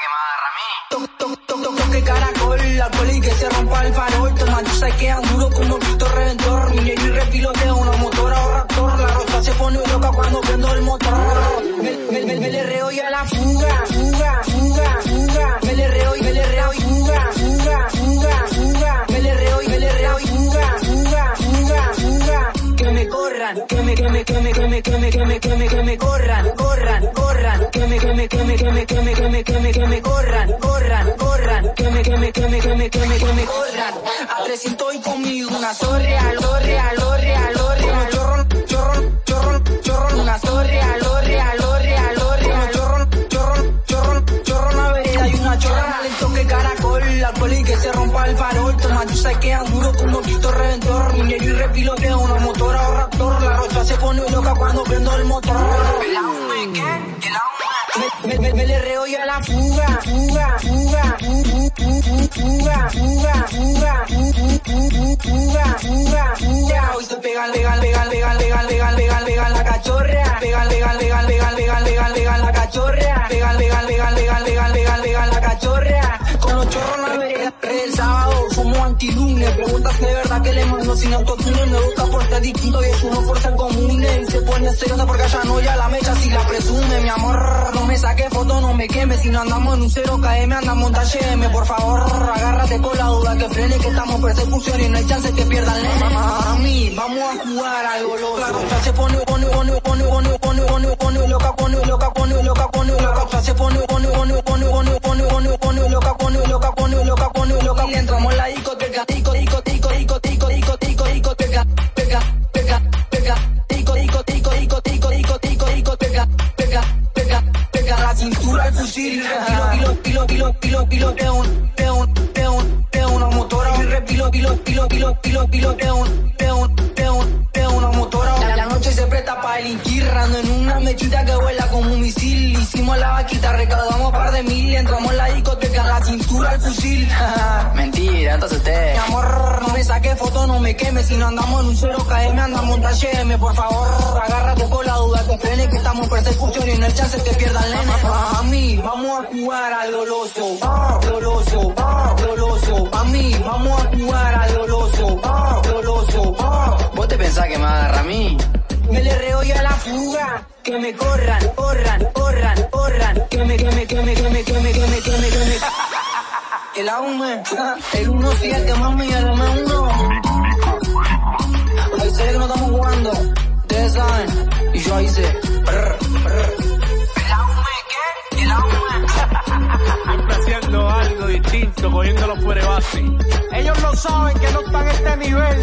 que me agarra a mí? Toc, toc, toc, toc, toque caracol, alcohol y que se rompa el farol. Toma, tú sabes que duro como Cristo Redentor. Minero y repiloteo, una motora o raptor. La rota se pone loca cuando prendo el motor. Me, me, me, me le reo y a la fuga, fuga, fuga, fuga. Me le reo y me le reo y fuga, fuga, fuga, fuga. Me le reo y me le reo y fuga, fuga, fuga, fuga. Que me corran, que me, que me, que me, que me, que me, que me, que me, que me corran. Me, que me, que me, que me, que me, corran, corran, corran. Que me, que me, que me, que me, que me, que me corran. A 300 y conmigo una torre, a lorre, a lorre, a lorre, a chorrón, chorrón, chorrón, chorrón, una torre, a lorre, a lorre, a lorre, a chorrón, chorrón, chorrón, chorrón, a vereda y una chorra, le toque caracol, alcohol y que se rompa el farol, toma, tú sabes que duro como Cristo Redentor, minero y repiloteo, una motora o raptor, la rocha se pone loca cuando prendo el motor. ¿El aume qué? Me, me, me le reo y a la fuga, fuga, fuga, fu- fu- fu- fu- fuga, fuga, fuga, fu- fu- fu- fu- fuga, fuga, fuga. Hoy se pegan, legal, legal, legal, legal, legal, legal, legal, la cachorrea. Pegan, legal, legal, legal, legal, legal, legal, la cachorrea. Pegan, legal, legal, legal, legal, legal, legal, la cachorrea. Con los chorros no vereda. El sábado somos antilunes. Preguntas de verdad que le mando sin autotune. Me busca por ser distinto y es ser comune. Y se pone seriosa porque allá no ya la mecha si la presume. Mi amor, saque foto, no me queme. Si no andamos en un 0 KM, andamos en talle M. Por favor, agárrate con la duda que frene que estamos persecución y no hay chance que pierdan lene. Mami, vamos a jugar algo loco. La rocha se pone, pone, pone, pone, pone, pone, pone, pone, loca, pone, loca, pone, loca, pone, loca. La pone, pone, Cintura, el fusil, pilo, pilo, pilo, pilo, pilo, de un, de un, de un, de una motora, un repilo, pilo, pilo, pilo, pilo, pilo, de un, de un, de un, de una motora. La, noche se presta para delinquir, rando en una mechita que vuela como un misil. Hicimos la vaquita, recaudamos par de mil, entramos en la discoteca, la cintura, el fusil. Mentira, entonces Mi usted. amor, no me saque foto, no me queme. Si no andamos en un 0 KM, andamos en talle M. Por favor, agárrate con la que estamos persecución y no hay chance que pierdan lene. Mami, vamos a jugar al doloso, doloso, doloso. Mami, vamos a jugar al doloso, doloso. ¿Vos te pensás que me agarra a mí? Me le reo a la fuga. Que me corran, corran, corran, corran. Que me, que me, que me, que me, que me, que me, que me, que me. El aume, el 1-7, mami, el M1. Ahí ve que no estamos jugando. Ustedes saben. Y yo ahí sé. brr, brr. ¿El aume qué? ¿El aume? Siempre haciendo algo distinto, cogiéndolo fuera de base. Ellos no saben que no están a este nivel.